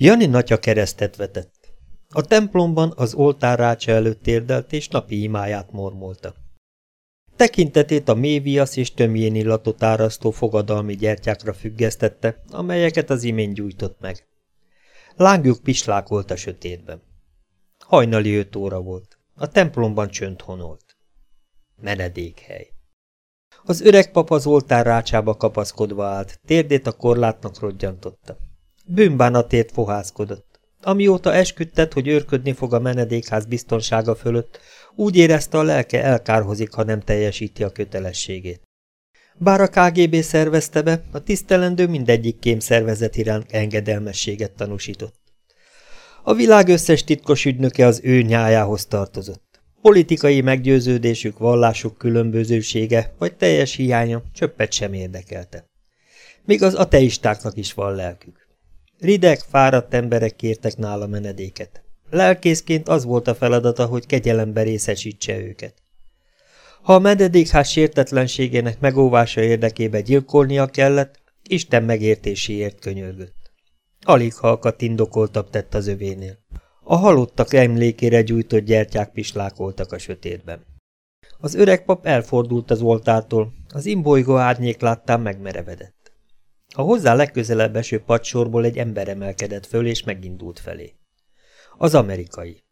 Jani natya keresztet vetett. A templomban az oltár rácsa előtt térdelt, és napi imáját mormolta. Tekintetét a méviasz és tömjén illatot árasztó fogadalmi gyertyákra függesztette, amelyeket az imént gyújtott meg. Lángjuk pislákolt a sötétben. Hajnali öt óra volt. A templomban csönd honolt. Menedékhely. Az öreg pap az oltár rácsába kapaszkodva állt, térdét a korlátnak rodjantotta. Bűnbánatért fohászkodott. Amióta esküdtet, hogy őrködni fog a menedékház biztonsága fölött, úgy érezte a lelke elkárhozik, ha nem teljesíti a kötelességét. Bár a KGB szervezte be, a tisztelendő mindegyik kém szervezet iránt engedelmességet tanúsított. A világ összes titkos ügynöke az ő nyájához tartozott. Politikai meggyőződésük, vallásuk különbözősége vagy teljes hiánya csöppet sem érdekelte. Még az ateistáknak is van lelkük. Rideg, fáradt emberek kértek nála menedéket. Lelkészként az volt a feladata, hogy kegyelembe részesítse őket. Ha a mededékház sértetlenségének megóvása érdekébe gyilkolnia kellett, Isten megértéséért könyörgött. Alig halkat indokoltabb tett az övénél. A halottak emlékére gyújtott gyertyák pislákoltak a sötétben. Az öreg pap elfordult az oltártól, az imbolygó árnyék láttán megmerevedett. A hozzá legközelebb eső padsorból egy ember emelkedett föl és megindult felé. Az amerikai.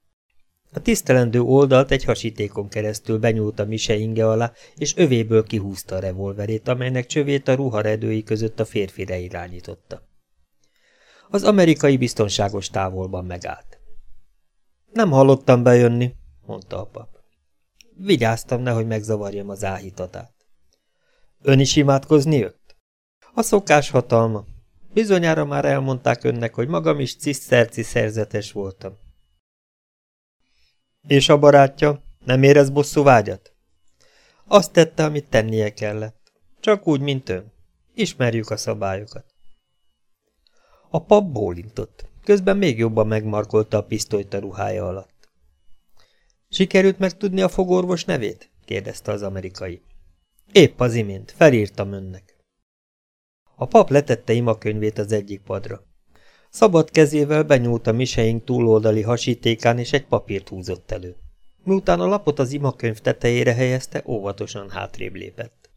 A tisztelendő oldalt egy hasítékon keresztül benyúlt a mise inge alá, és övéből kihúzta a revolverét, amelynek csövét a ruharedői között a férfire irányította. Az amerikai biztonságos távolban megállt. Nem hallottam bejönni, mondta a pap. Vigyáztam, nehogy megzavarjam az áhítatát. Ön is imádkozni jött? A szokás hatalma. Bizonyára már elmondták önnek, hogy magam is ciszterci szerzetes voltam. És a barátja? Nem érez bosszú vágyat? Azt tette, amit tennie kellett. Csak úgy, mint ön. Ismerjük a szabályokat. A pap bólintott. Közben még jobban megmarkolta a pisztolyt a ruhája alatt. Sikerült megtudni a fogorvos nevét? kérdezte az amerikai. Épp az imént, felírtam önnek. A pap letette imakönyvét az egyik padra. Szabad kezével benyúlt a miseink túloldali hasítékán, és egy papírt húzott elő. Miután a lapot az imakönyv tetejére helyezte, óvatosan hátrébb lépett.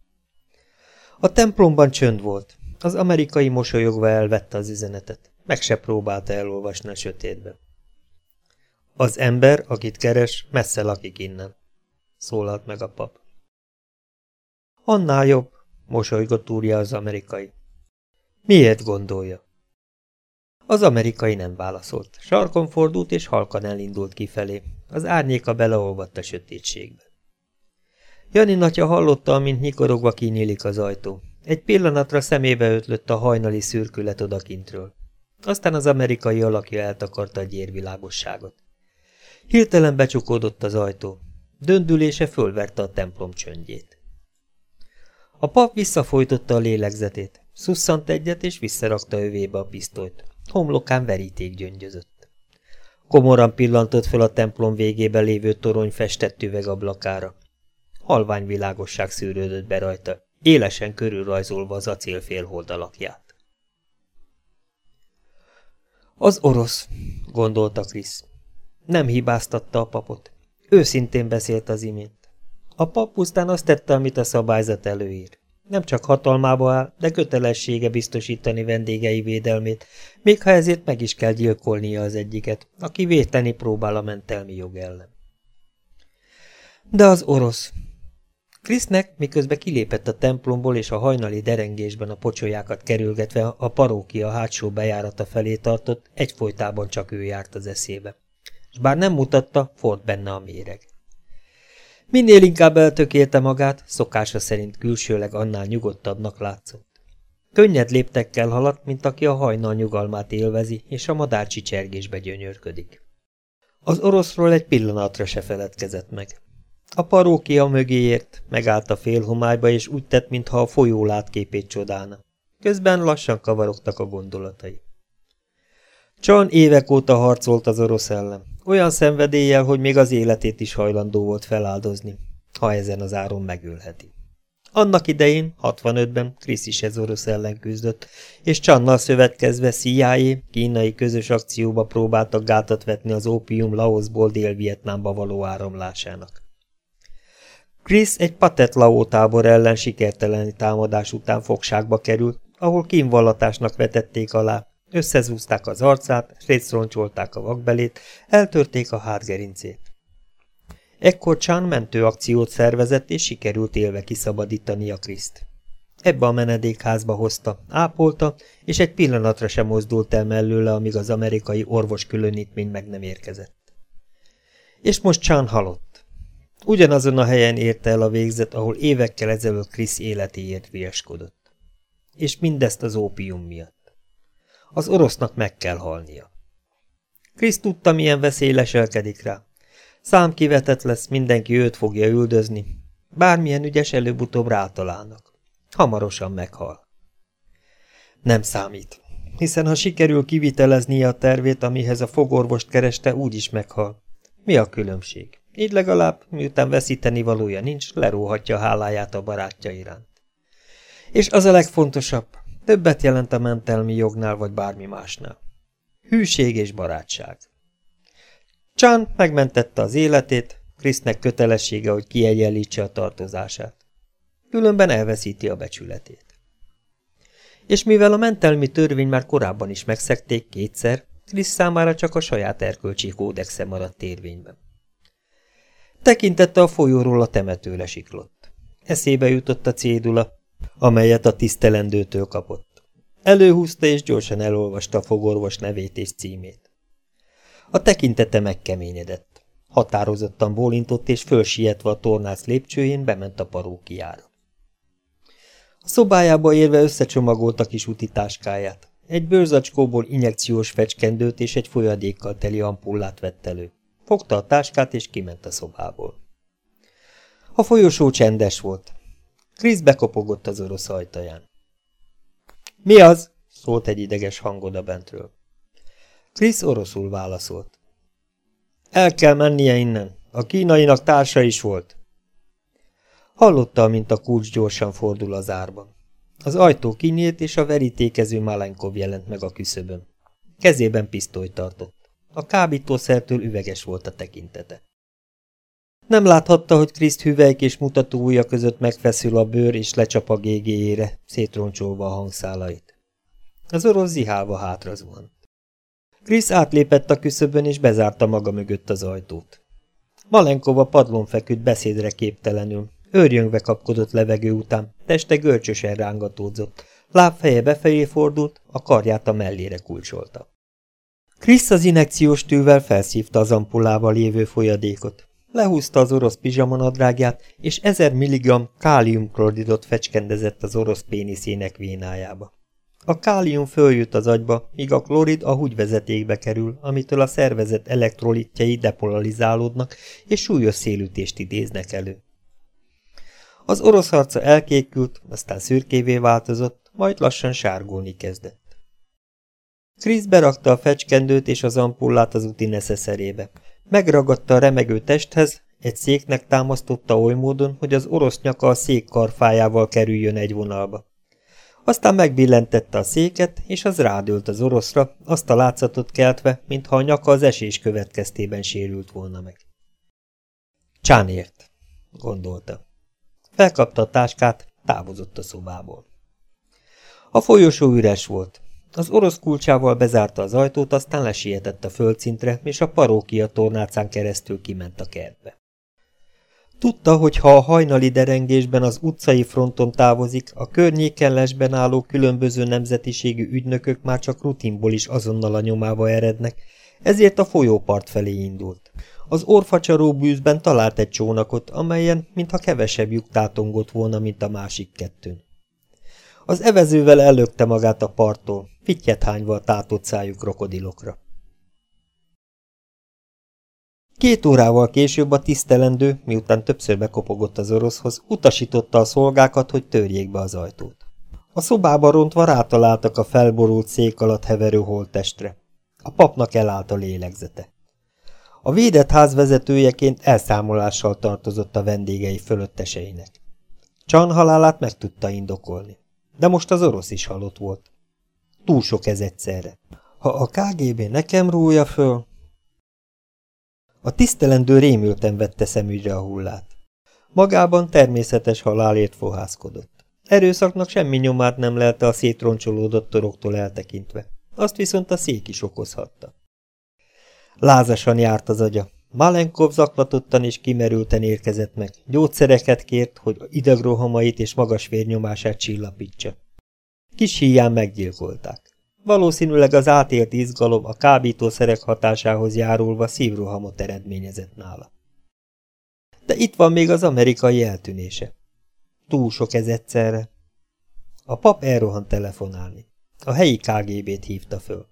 A templomban csönd volt. Az amerikai mosolyogva elvette az üzenetet. Meg se próbálta elolvasni a sötétbe. Az ember, akit keres, messze lakik innen, szólalt meg a pap. Annál jobb, mosolygott úrja az amerikai. Miért gondolja? Az amerikai nem válaszolt. Sarkon fordult és halkan elindult kifelé. Az árnyéka beleolvadt a sötétségbe. Jani natya hallotta, amint nyikorogva kinyílik az ajtó. Egy pillanatra szemébe ötlött a hajnali szürkület odakintről. Aztán az amerikai alakja eltakarta a gyérvilágosságot. Hirtelen becsukódott az ajtó. Döndülése fölverte a templom csöndjét. A pap visszafolytotta a lélegzetét, szusszant egyet és visszarakta övébe a pisztolyt. Homlokán veríték gyöngyözött. Komoran pillantott fel a templom végében lévő torony festett üvegablakára. Halvány világosság szűrődött be rajta, élesen körülrajzolva az acélfélhold alakját. Az orosz, gondolta Krisz. Nem hibáztatta a papot. Őszintén beszélt az imént. A pap pusztán azt tette, amit a szabályzat előír. Nem csak hatalmába áll, de kötelessége biztosítani vendégei védelmét, még ha ezért meg is kell gyilkolnia az egyiket, aki véteni próbál a mentelmi jog ellen. De az orosz. Krisznek, miközben kilépett a templomból és a hajnali derengésben a pocsolyákat kerülgetve a parókia hátsó bejárata felé tartott, egyfolytában csak ő járt az eszébe. És bár nem mutatta, ford benne a méreg. Minél inkább eltökélte magát, szokása szerint külsőleg annál nyugodtabbnak látszott. Könnyed léptekkel haladt, mint aki a hajnal nyugalmát élvezi, és a madár csicsergésbe gyönyörködik. Az oroszról egy pillanatra se feledkezett meg. A parókia mögéért, megállt a félhomályba, és úgy tett, mintha a folyó látképét csodálna. Közben lassan kavarogtak a gondolatai. Csan évek óta harcolt az orosz ellen, olyan szenvedéllyel, hogy még az életét is hajlandó volt feláldozni, ha ezen az áron megölheti. Annak idején, 65-ben Krisz is ez orosz ellen küzdött, és Csannal szövetkezve CIA kínai közös akcióba próbáltak gátat vetni az ópium Laosból Dél-Vietnámba való áramlásának. Krisz egy Patet Lao tábor ellen sikerteleni támadás után fogságba került, ahol kínvallatásnak vetették alá, összezúzták az arcát, szétszroncsolták a vakbelét, eltörték a hátgerincét. Ekkor Chan mentőakciót szervezett, és sikerült élve kiszabadítani a Kriszt. Ebbe a menedékházba hozta, ápolta, és egy pillanatra sem mozdult el mellőle, amíg az amerikai orvos különítmény meg nem érkezett. És most Chan halott. Ugyanazon a helyen érte el a végzet, ahol évekkel ezelőtt Krisz életéért vieskodott. És mindezt az ópium miatt. Az orosznak meg kell halnia. Krisz tudta, milyen veszély leselkedik rá, Szám kivetett lesz, mindenki őt fogja üldözni. Bármilyen ügyes előbb-utóbb rátalálnak. Hamarosan meghal. Nem számít, hiszen ha sikerül kiviteleznie a tervét, amihez a fogorvost kereste, úgyis meghal. Mi a különbség? Így legalább, miután veszíteni valója nincs, leróhatja háláját a barátja iránt. És az a legfontosabb, többet jelent a mentelmi jognál vagy bármi másnál. Hűség és barátság. Chan megmentette az életét, Krisznek kötelessége, hogy kiegyenlítse a tartozását. Különben elveszíti a becsületét. És mivel a mentelmi törvény már korábban is megszekték kétszer, Krisz számára csak a saját erkölcsi kódexe maradt érvényben. Tekintette a folyóról a temetőre siklott. Eszébe jutott a cédula, amelyet a tisztelendőtől kapott. Előhúzta és gyorsan elolvasta a fogorvos nevét és címét. A tekintete megkeményedett. Határozottan bólintott, és fölsietve a tornász lépcsőjén bement a parókiára. A szobájába érve összecsomagolta kis utitáskáját. Egy bőrzacskóból injekciós fecskendőt és egy folyadékkal teli ampullát vett elő. Fogta a táskát, és kiment a szobából. A folyosó csendes volt. Krisz bekopogott az orosz ajtaján. – Mi az? – szólt egy ideges hangod bentről. Krisz oroszul válaszolt. El kell mennie innen. A kínainak társa is volt. Hallotta, mint a kulcs gyorsan fordul az árban. Az ajtó kinyílt, és a verítékező Malenkov jelent meg a küszöbön. Kezében pisztolyt tartott. A kábítószertől üveges volt a tekintete. Nem láthatta, hogy Kriszt hüvelyk és mutató ujja között megfeszül a bőr és lecsap a gégéjére, szétroncsolva a hangszálait. Az orosz zihálva hátra zuhant. Krisz átlépett a küszöbön, és bezárta maga mögött az ajtót. Malenkova padlón feküdt beszédre képtelenül. Őrjöngve kapkodott levegő után, teste görcsösen rángatódzott. Lábfeje befelé fordult, a karját a mellére kulcsolta. Krisz az inekciós tűvel felszívta az ampullával lévő folyadékot. Lehúzta az orosz pizsamanadrágját, és ezer milligram káliumkloridot fecskendezett az orosz péniszének vénájába. A kálium följut az agyba, míg a klorid a húgyvezetékbe kerül, amitől a szervezet elektrolitjei depolarizálódnak, és súlyos szélütést idéznek elő. Az orosz arca elkékült, aztán szürkévé változott, majd lassan sárgulni kezdett. Krisz berakta a fecskendőt és az ampullát az úti neszeszerébe. Megragadta a remegő testhez, egy széknek támasztotta oly módon, hogy az orosz nyaka a szék karfájával kerüljön egy vonalba. Aztán megbillentette a széket, és az rádőlt az oroszra, azt a látszatot keltve, mintha a nyaka az esés következtében sérült volna meg. Csánért, gondolta. Felkapta a táskát, távozott a szobából. A folyosó üres volt. Az orosz kulcsával bezárta az ajtót, aztán lesietett a földszintre, és a parókia tornácán keresztül kiment a kertbe. Tudta, hogy ha a hajnali derengésben az utcai fronton távozik, a környéken lesben álló különböző nemzetiségű ügynökök már csak rutinból is azonnal a nyomába erednek, ezért a folyópart felé indult. Az orfacsaró bűzben talált egy csónakot, amelyen, mintha kevesebb lyuk tátongott volna, mint a másik kettőn. Az evezővel ellökte magát a parttól, fittyet hányva a tátott krokodilokra. Két órával később a tisztelendő, miután többször bekopogott az oroszhoz, utasította a szolgákat, hogy törjék be az ajtót. A szobába rontva rátaláltak a felborult szék alatt heverő holttestre. A papnak elállt a lélegzete. A védett ház vezetőjeként elszámolással tartozott a vendégei fölötteseinek. Csan halálát meg tudta indokolni. De most az orosz is halott volt. Túl sok ez egyszerre. Ha a KGB nekem rúja föl... A tisztelendő rémülten vette szemügyre a hullát. Magában természetes halálért fohászkodott. Erőszaknak semmi nyomát nem lelte a szétroncsolódott toroktól eltekintve. Azt viszont a szék is okozhatta. Lázasan járt az agya. Malenkov zaklatottan és kimerülten érkezett meg. Gyógyszereket kért, hogy idegrohamait és magas vérnyomását csillapítsa. Kis híján meggyilkolták. Valószínűleg az átélt izgalom a kábítószerek hatásához járulva szívrohamot eredményezett nála. De itt van még az amerikai eltűnése. Túl sok ez egyszerre. A pap elrohant telefonálni. A helyi KGB-t hívta föl.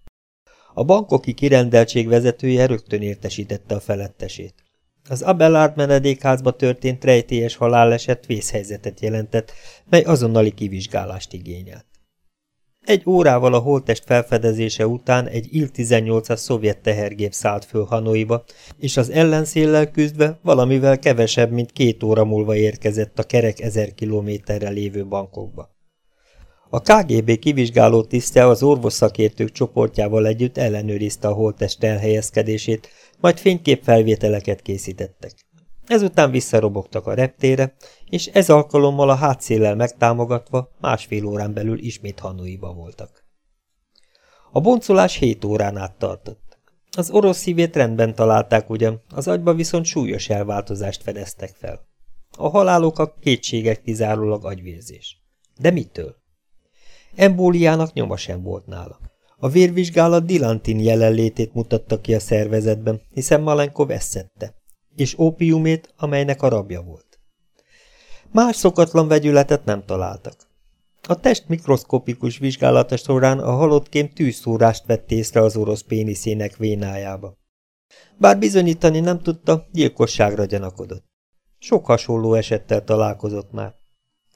A bankoki kirendeltség vezetője rögtön értesítette a felettesét. Az Abelard menedékházba történt rejtélyes haláleset vészhelyzetet jelentett, mely azonnali kivizsgálást igényelt. Egy órával a holtest felfedezése után egy Il-18-as szovjet tehergép szállt föl Hanoiba, és az ellenszéllel küzdve valamivel kevesebb, mint két óra múlva érkezett a kerek ezer kilométerre lévő bankokba. A KGB kivizsgáló tisztje az orvosszakértők csoportjával együtt ellenőrizte a holtest elhelyezkedését, majd fényképfelvételeket készítettek. Ezután visszarobogtak a reptére, és ez alkalommal a hátszéllel megtámogatva másfél órán belül ismét Hanoiba voltak. A boncolás hét órán át tartott. Az orosz szívét rendben találták ugyan, az agyba viszont súlyos elváltozást fedeztek fel. A halálok a kétségek kizárólag agyvérzés. De mitől? Embóliának nyoma sem volt nála. A vérvizsgálat Dilantin jelenlétét mutatta ki a szervezetben, hiszen Malenkov eszette és ópiumét, amelynek a rabja volt. Más szokatlan vegyületet nem találtak. A test mikroszkopikus vizsgálata során a halottkém tűzszórást vett észre az orosz péniszének vénájába. Bár bizonyítani nem tudta, gyilkosságra gyanakodott. Sok hasonló esettel találkozott már.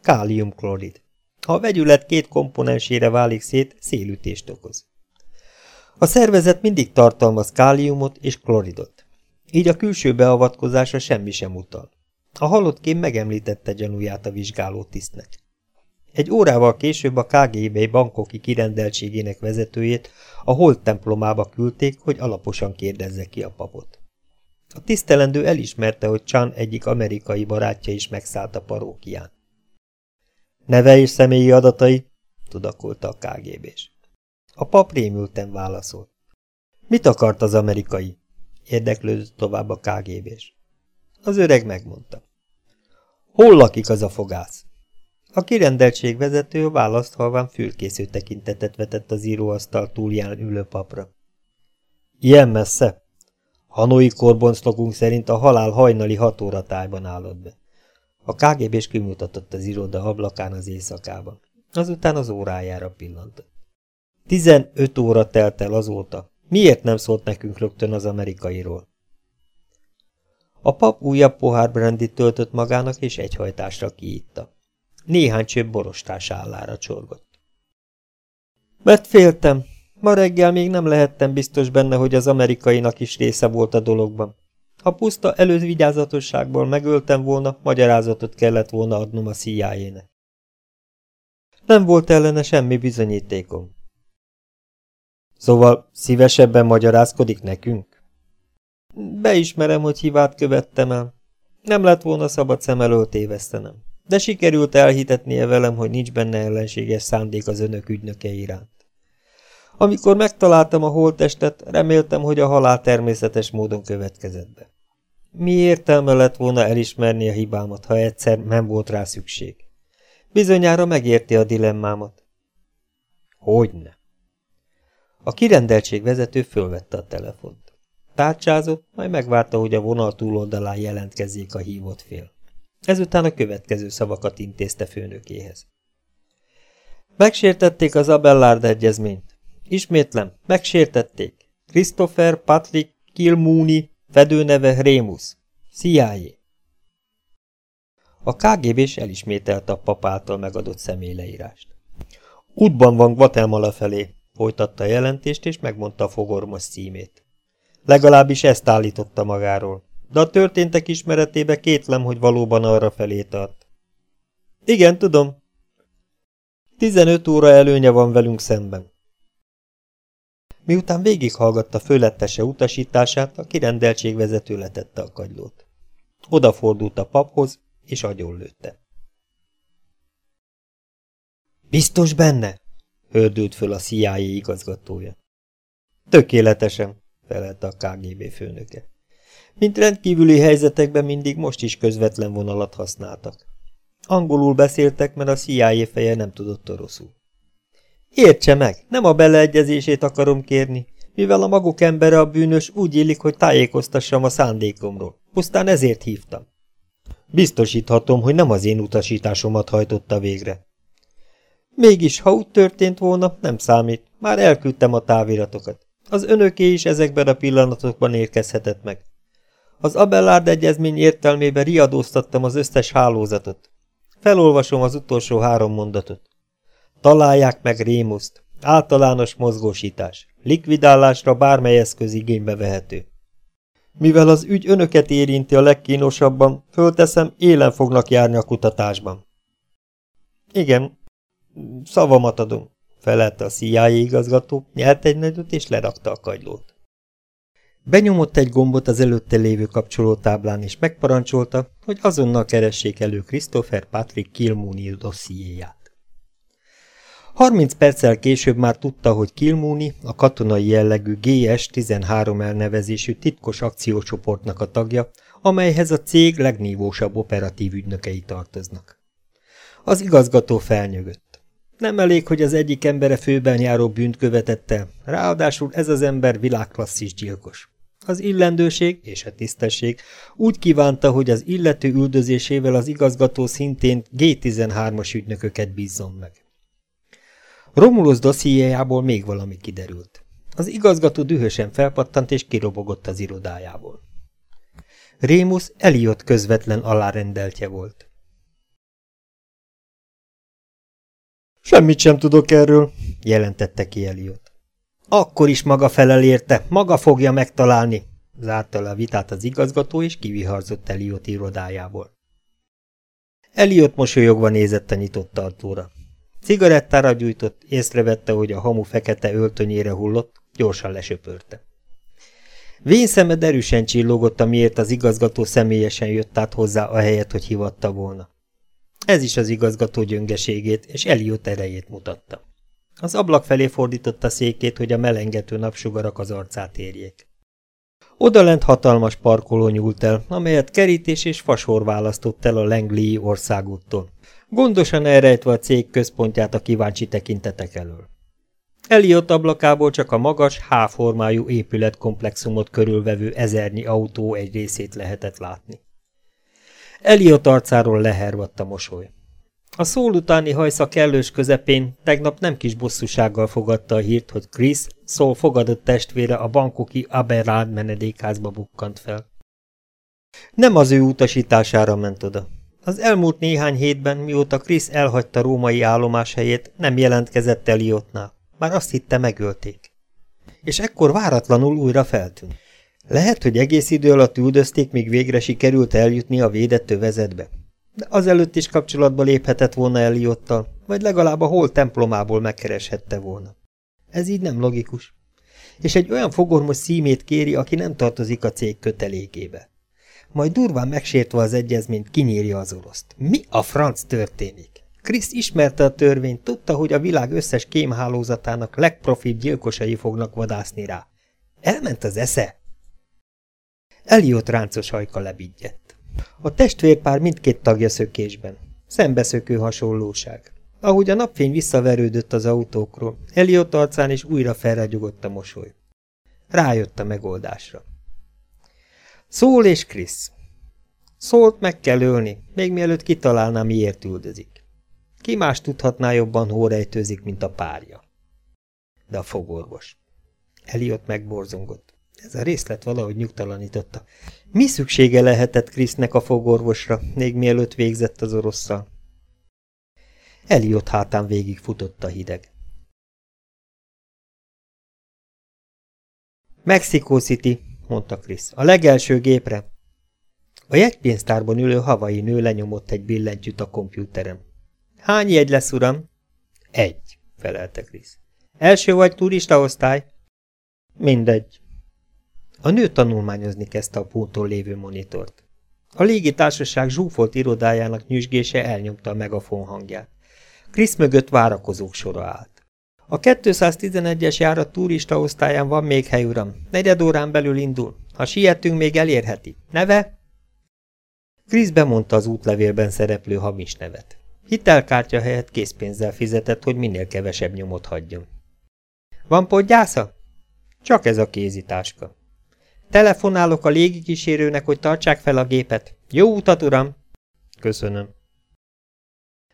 Káliumklorid. Ha a vegyület két komponensére válik szét, szélütést okoz. A szervezet mindig tartalmaz káliumot és kloridot. Így a külső beavatkozása semmi sem utal. A halott kém megemlítette gyanúját a vizsgáló tisztnek. Egy órával később a KGB bankoki kirendeltségének vezetőjét a Holt templomába küldték, hogy alaposan kérdezze ki a papot. A tisztelendő elismerte, hogy Chan egyik amerikai barátja is megszállt a parókián. Neve és személyi adatai, tudakolta a KGB-s. A pap rémülten válaszolt. Mit akart az amerikai? Érdeklődött tovább a KGB-s. Az öreg megmondta. Hol lakik az a fogász? A kirendeltség vezető választ halván fülkésző tekintetet vetett az íróasztal túlján ülő papra. Ilyen messze? Hanoi korbonclokunk szerint a halál hajnali hat óra tájban állott be. A KGB-s kimutatott az iroda ablakán az éjszakában. Azután az órájára pillantott. Tizenöt óra telt el azóta, Miért nem szólt nekünk rögtön az amerikairól? A pap újabb pohár brandit töltött magának, és egyhajtásra kiitta. Néhány csőbb borostás állára csorgott. Mert féltem. Ma reggel még nem lehettem biztos benne, hogy az amerikainak is része volt a dologban. Ha puszta elővigyázatosságból megöltem volna, magyarázatot kellett volna adnom a cia -ének. Nem volt ellene semmi bizonyítékom. Szóval szívesebben magyarázkodik nekünk? Beismerem, hogy hibát követtem el. Nem lett volna szabad szem elől tévesztenem. De sikerült elhitetnie velem, hogy nincs benne ellenséges szándék az önök ügynöke iránt. Amikor megtaláltam a holttestet, reméltem, hogy a halál természetes módon következett be. Mi értelme lett volna elismerni a hibámat, ha egyszer nem volt rá szükség? Bizonyára megérti a dilemmámat. Hogyne? A kirendeltség vezető fölvette a telefont. Tárcsázott, majd megvárta, hogy a vonal túloldalán jelentkezzék a hívott fél. Ezután a következő szavakat intézte főnökéhez. Megsértették az Abellard egyezményt. Ismétlem, megsértették. Christopher Patrick Kilmooney, fedőneve Rémus. CIA. A KGB-s elismételte a pap által megadott személyleírást. Útban van Guatemala felé, Folytatta a jelentést, és megmondta a fogormos címét. Legalábbis ezt állította magáról, de a történtek ismeretébe kétlem, hogy valóban arra felé tart. Igen, tudom. 15 óra előnye van velünk szemben. Miután végighallgatta főlettese utasítását, a kirendeltségvezető letette a kagylót. Odafordult a paphoz, és agyonlőtte. Biztos benne? hördült föl a CIA igazgatója. Tökéletesen, felelte a KGB főnöke. Mint rendkívüli helyzetekben mindig most is közvetlen vonalat használtak. Angolul beszéltek, mert a CIA feje nem tudott oroszul. Értse meg, nem a beleegyezését akarom kérni, mivel a maguk embere a bűnös úgy illik, hogy tájékoztassam a szándékomról. Pusztán ezért hívtam. Biztosíthatom, hogy nem az én utasításomat hajtotta végre. Mégis, ha úgy történt volna, nem számít. Már elküldtem a táviratokat. Az önöké is ezekben a pillanatokban érkezhetett meg. Az Abelard egyezmény értelmében riadóztattam az összes hálózatot. Felolvasom az utolsó három mondatot. Találják meg Rémuszt. Általános mozgósítás. Likvidálásra bármely eszköz igénybe vehető. Mivel az ügy önöket érinti a legkínosabban, fölteszem, élen fognak járni a kutatásban. Igen, szavamat adom, felelte a CIA igazgató, nyert egy nagyot és lerakta a kagylót. Benyomott egy gombot az előtte lévő kapcsolótáblán, és megparancsolta, hogy azonnal keressék elő Christopher Patrick Kilmooney dossziéját. Harminc perccel később már tudta, hogy Kilmooney a katonai jellegű GS-13 elnevezésű titkos akciócsoportnak a tagja, amelyhez a cég legnívósabb operatív ügynökei tartoznak. Az igazgató felnyögött. Nem elég, hogy az egyik embere főben járó bűnt követett el, ráadásul ez az ember világklasszis gyilkos. Az illendőség és a tisztesség úgy kívánta, hogy az illető üldözésével az igazgató szintén G13-as ügynököket bízzon meg. Romulus dossziéjából még valami kiderült. Az igazgató dühösen felpattant és kirobogott az irodájából. Rémus Eliott közvetlen alárendeltje volt. Semmit sem tudok erről, jelentette ki Eliott. Akkor is maga felel érte, maga fogja megtalálni, zárta le a vitát az igazgató, és kiviharzott Eliott irodájából. Eliott mosolyogva nézett a nyitott artóra. Cigarettára gyújtott, észrevette, hogy a hamu fekete öltönyére hullott, gyorsan lesöpörte. Vén szemed erősen csillogott, amiért az igazgató személyesen jött át hozzá a helyet, hogy hivatta volna. Ez is az igazgató gyöngeségét és Eliott erejét mutatta. Az ablak felé fordította székét, hogy a melengető napsugarak az arcát érjék. Odalent hatalmas parkoló nyúlt el, amelyet kerítés és fasor választott el a Langley országúttól, gondosan elrejtve a cég központját a kíváncsi tekintetek elől. Eliott ablakából csak a magas, H-formájú épületkomplexumot körülvevő ezernyi autó egy részét lehetett látni. Eliott arcáról lehervadt a mosoly. A szól utáni hajsza kellős közepén tegnap nem kis bosszúsággal fogadta a hírt, hogy Chris, szól fogadott testvére a bankoki Aberrán menedékházba bukkant fel. Nem az ő utasítására ment oda. Az elmúlt néhány hétben, mióta Krisz elhagyta római állomáshelyét, nem jelentkezett Eliottnál. Már azt hitte megölték. És ekkor váratlanul újra feltűnt. Lehet, hogy egész idő alatt üldözték, míg végre sikerült eljutni a védett övezetbe. De azelőtt is kapcsolatba léphetett volna Eliottal, vagy legalább a hol templomából megkereshette volna. Ez így nem logikus. És egy olyan fogormos szímét kéri, aki nem tartozik a cég kötelékébe majd durván megsértve az egyezményt kinyírja az oroszt. Mi a franc történik? Krisz ismerte a törvényt, tudta, hogy a világ összes kémhálózatának legprofibb gyilkosai fognak vadászni rá. Elment az esze? Eliott ráncos hajka lebigyett. A testvérpár mindkét tagja szökésben. Szembeszökő hasonlóság. Ahogy a napfény visszaverődött az autókról, Eliott arcán is újra felragyogott a mosoly. Rájött a megoldásra. Szól és Krisz. Szólt meg kell ölni, még mielőtt kitalálná, miért üldözik. Ki más tudhatná jobban, hol rejtőzik, mint a párja. De a fogorvos. Eliott megborzongott. Ez a részlet valahogy nyugtalanította. Mi szüksége lehetett Krisznek a fogorvosra, még mielőtt végzett az orosszal? Eliott hátán végig futott a hideg. Mexico City, mondta Krisz. A legelső gépre. A jegypénztárban ülő havai nő lenyomott egy billentyűt a kompjúterem. Hány jegy lesz, uram? Egy, felelte Krisz. Első vagy turista osztály? Mindegy. A nő tanulmányozni kezdte a pulton lévő monitort. A légitársaság zsúfolt irodájának nyüzsgése elnyomta a megafon hangját. Krisz mögött várakozók sora állt. A 211-es járat turista osztályán van még hely, uram. Negyed órán belül indul. Ha sietünk, még elérheti. Neve? Krisz bemondta az útlevélben szereplő hamis nevet. Hitelkártya helyett készpénzzel fizetett, hogy minél kevesebb nyomot hagyjon. Van podgyásza? Csak ez a kézitáska. Telefonálok a légikísérőnek, hogy tartsák fel a gépet. Jó utat, uram! Köszönöm.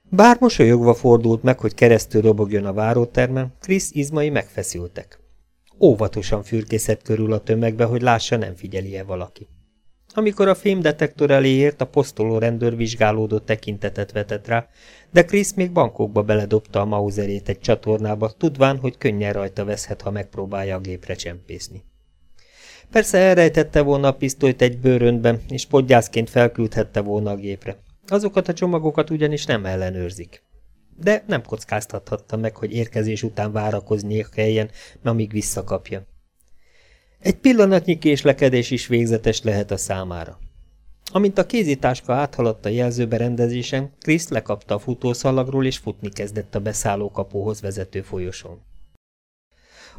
Bár mosolyogva fordult meg, hogy keresztül robogjon a várótermen, Krisz izmai megfeszültek. Óvatosan fürkészett körül a tömegbe, hogy lássa, nem figyeli-e valaki. Amikor a fémdetektor elé ért, a posztoló rendőr vizsgálódó tekintetet vetett rá, de Krisz még bankokba beledobta a mauzerét egy csatornába, tudván, hogy könnyen rajta veszhet, ha megpróbálja a gépre csempészni. Persze elrejtette volna a pisztolyt egy bőröntben, és podgyászként felküldhette volna a gépre. Azokat a csomagokat ugyanis nem ellenőrzik. De nem kockáztathatta meg, hogy érkezés után várakoznia kelljen, amíg visszakapja. Egy pillanatnyi késlekedés is végzetes lehet a számára. Amint a kézitáska áthaladt a jelzőberendezésen, Krisz lekapta a futószalagról és futni kezdett a beszállókapóhoz vezető folyosón.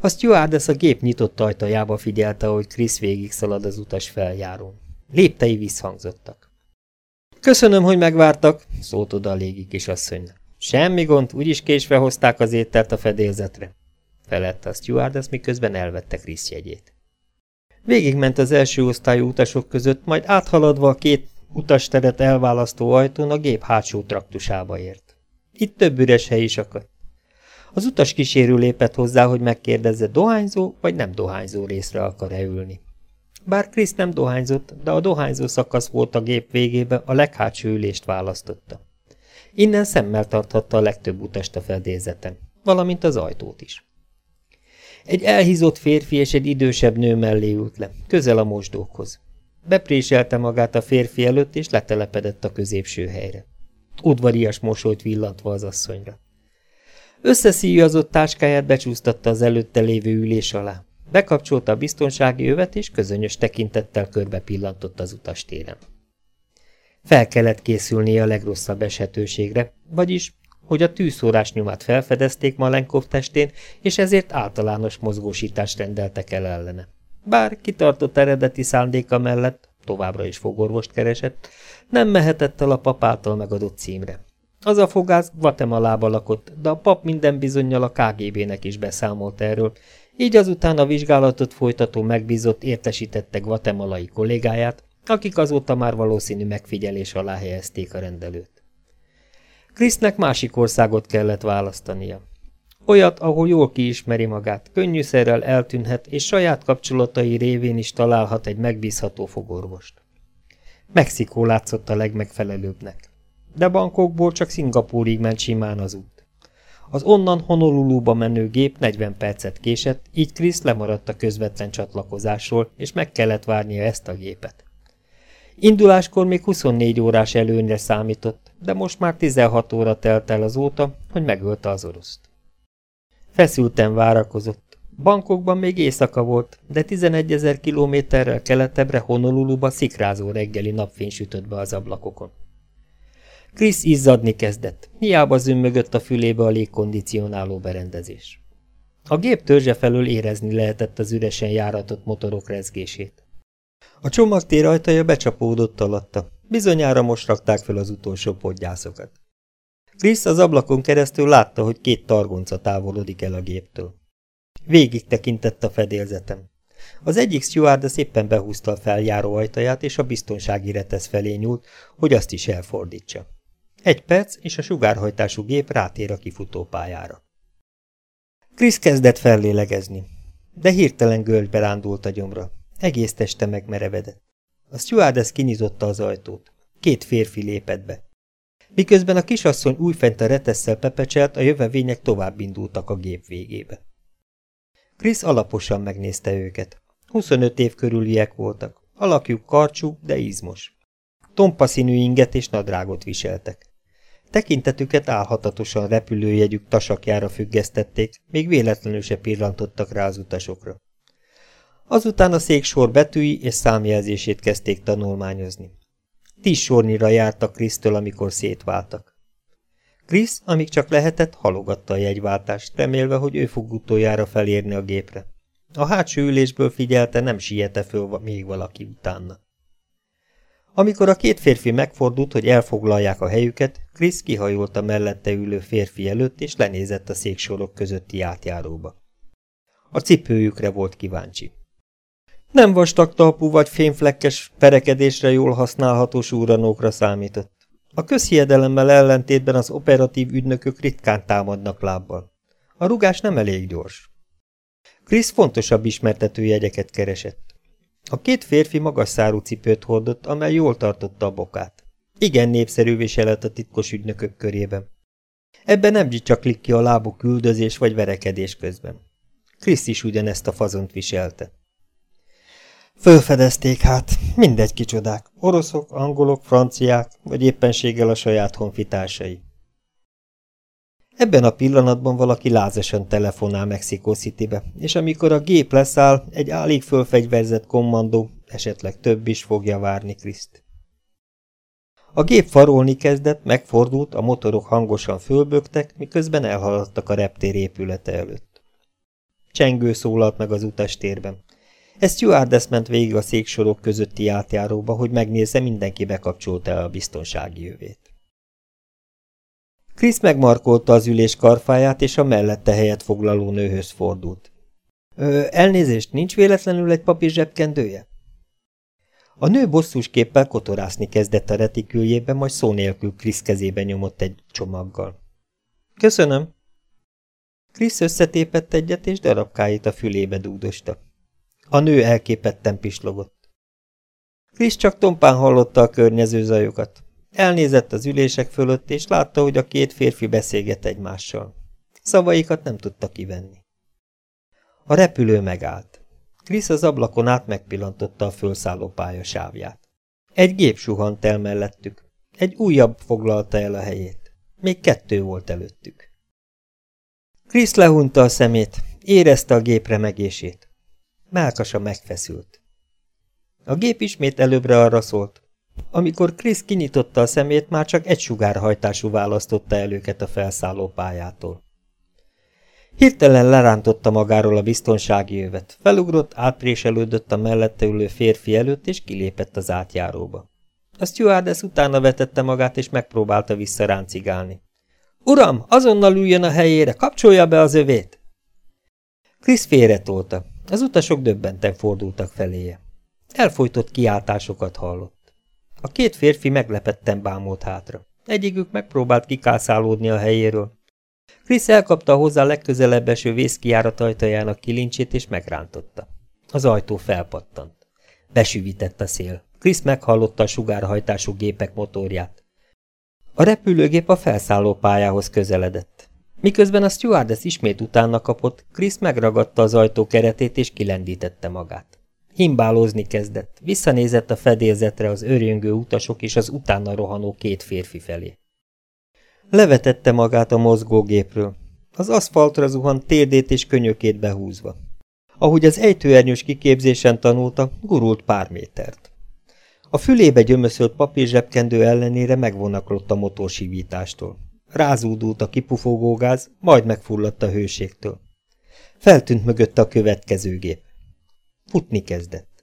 A stewardess a gép nyitott ajtajába figyelte, hogy Krisz végig szalad az utas feljárón. Léptei visszhangzottak. Köszönöm, hogy megvártak, szólt oda a légi kisasszonynak. Semmi gond, úgyis késve hozták az ételt a fedélzetre. Felette a stewardess, miközben elvette Krisz jegyét. Végigment az első osztályú utasok között, majd áthaladva a két utasteret elválasztó ajtón a gép hátsó traktusába ért. Itt több üres hely is akadt. Az utas kísérő lépett hozzá, hogy megkérdezze, dohányzó vagy nem dohányzó részre akar-e ülni. Bár Krisz nem dohányzott, de a dohányzó szakasz volt a gép végébe, a leghátsó ülést választotta. Innen szemmel tarthatta a legtöbb utast a fedélzeten, valamint az ajtót is. Egy elhízott férfi és egy idősebb nő mellé ült le, közel a mosdókhoz. Bepréselte magát a férfi előtt, és letelepedett a középső helyre. Udvarias mosolyt villantva az asszonyra. Összeszíjazott táskáját becsúsztatta az előtte lévő ülés alá. Bekapcsolta a biztonsági övet, és közönyös tekintettel körbe pillantott az utastéren. Fel kellett készülnie a legrosszabb eshetőségre, vagyis hogy a tűszórás nyomát felfedezték Malenkov testén, és ezért általános mozgósítást rendeltek el ellene. Bár kitartott eredeti szándéka mellett, továbbra is fogorvost keresett, nem mehetett el a pap által megadott címre. Az a fogász Guatemalába lakott, de a pap minden bizonyal a KGB-nek is beszámolt erről, így azután a vizsgálatot folytató megbízott értesítette guatemalai kollégáját, akik azóta már valószínű megfigyelés alá helyezték a rendelőt. Krisznek másik országot kellett választania. Olyat, ahol jól kiismeri magát, könnyűszerrel eltűnhet, és saját kapcsolatai révén is találhat egy megbízható fogorvost. Mexikó látszott a legmegfelelőbbnek. De bankokból csak Szingapúrig ment simán az út. Az onnan Honoluluba menő gép 40 percet késett, így Krisz lemaradt a közvetlen csatlakozásról, és meg kellett várnia ezt a gépet. Induláskor még 24 órás előnyre számított, de most már 16 óra telt el azóta, hogy megölte az oroszt. Feszülten várakozott. Bankokban még éjszaka volt, de 11 ezer kilométerrel keletebbre Honoluluba szikrázó reggeli napfény sütött be az ablakokon. Krisz izzadni kezdett, hiába zümmögött a fülébe a légkondicionáló berendezés. A gép törzse felől érezni lehetett az üresen járatott motorok rezgését. A csomagtér ajtaja becsapódott alatta, bizonyára most rakták fel az utolsó podgyászokat. Krisz az ablakon keresztül látta, hogy két targonca távolodik el a géptől. Végig tekintett a fedélzetem. Az egyik stewardess éppen behúzta a feljáró ajtaját, és a biztonsági retesz felé nyúlt, hogy azt is elfordítsa. Egy perc, és a sugárhajtású gép rátér a kifutópályára. Krisz kezdett fellélegezni, de hirtelen görcsbe rándult a gyomra. Egész teste megmerevedett. A stewardess kinyitotta az ajtót. Két férfi lépett be. Miközben a kisasszony újfent a retesszel pepecselt, a jövevények tovább indultak a gép végébe. Krisz alaposan megnézte őket. 25 év körüliek voltak. Alakjuk karcsú, de izmos. Tompa színű inget és nadrágot viseltek. Tekintetüket álhatatosan repülőjegyük tasakjára függesztették, még véletlenül se pillantottak rá az utasokra. Azután a széksor betűi és számjelzését kezdték tanulmányozni. Tíz sornyira jártak Krisztől, amikor szétváltak. Krisz, amíg csak lehetett, halogatta a jegyváltást, remélve, hogy ő fog utoljára felérni a gépre. A hátsó ülésből figyelte, nem siete föl még valaki utána. Amikor a két férfi megfordult, hogy elfoglalják a helyüket, Krisz kihajolt a mellette ülő férfi előtt, és lenézett a széksorok közötti átjáróba. A cipőjükre volt kíváncsi. Nem vastag talpú vagy fémflekkes perekedésre jól használható súranókra számított. A közhiedelemmel ellentétben az operatív ügynökök ritkán támadnak lábbal. A rugás nem elég gyors. Krisz fontosabb ismertető jegyeket keresett. A két férfi magas szárú cipőt hordott, amely jól tartotta a bokát. Igen népszerű viselet a titkos ügynökök körében. Ebben nem csak ki a lábuk küldözés vagy verekedés közben. Krisz is ugyanezt a fazont viselte. Fölfedezték hát, mindegy kicsodák, oroszok, angolok, franciák, vagy éppenséggel a saját honfitársai. Ebben a pillanatban valaki lázasan telefonál Mexico Citybe, és amikor a gép leszáll, egy állig fölfegyverzett kommandó, esetleg több is fogja várni Kriszt. A gép farolni kezdett, megfordult, a motorok hangosan fölbögtek, miközben elhaladtak a reptér épülete előtt. Csengő szólalt meg az utastérben. Ez Stewardess ment végig a széksorok közötti átjáróba, hogy megnézze, mindenki bekapcsolta a biztonsági jövét. Krisz megmarkolta az ülés karfáját, és a mellette helyet foglaló nőhöz fordult. Ö, elnézést, nincs véletlenül egy papír zsebkendője? A nő bosszus képpel kotorászni kezdett a retiküljében, majd szó nélkül Krisz kezébe nyomott egy csomaggal. Köszönöm. Krisz összetépett egyet, és darabkáit a fülébe dúdosta. A nő elképetten pislogott. Krisz csak tompán hallotta a környező zajokat. Elnézett az ülések fölött, és látta, hogy a két férfi beszélget egymással. Szavaikat nem tudta kivenni. A repülő megállt. Krisz az ablakon át megpillantotta a fölszálló pálya sávját. Egy gép suhant el mellettük. Egy újabb foglalta el a helyét. Még kettő volt előttük. Krisz lehunta a szemét, érezte a gép remegését. Melkasa megfeszült. A gép ismét előbbre arra szólt. Amikor Krisz kinyitotta a szemét, már csak egy sugárhajtású választotta el őket a felszálló pályától. Hirtelen lerántotta magáról a biztonsági jövet, felugrott, átpréselődött a mellette ülő férfi előtt, és kilépett az átjáróba. A stewardess utána vetette magát, és megpróbálta visszaráncigálni. Uram, azonnal üljön a helyére, kapcsolja be az övét! Krisz félretolta. Az utasok döbbenten fordultak feléje. Elfolytott kiáltásokat hallott. A két férfi meglepetten bámult hátra. Egyikük megpróbált kikászálódni a helyéről. Krisz elkapta a hozzá legközelebb eső vészkiárat ajtajának kilincsét és megrántotta. Az ajtó felpattant. Besüvített a szél. Krisz meghallotta a sugárhajtású gépek motorját. A repülőgép a felszálló pályához közeledett. Miközben a stewardess ismét utána kapott, Krisz megragadta az ajtó keretét és kilendítette magát. Himbálózni kezdett, visszanézett a fedélzetre az örjöngő utasok és az utána rohanó két férfi felé. Levetette magát a mozgógépről. Az aszfaltra zuhant térdét és könyökét behúzva. Ahogy az ejtőernyős kiképzésen tanulta, gurult pár métert. A fülébe gyömöszölt papírzsebkendő ellenére megvonaklott a motorsívítástól. Rázúdult a kipufogógáz, majd megfulladt a hőségtől. Feltűnt mögötte a következő gép. Futni kezdett.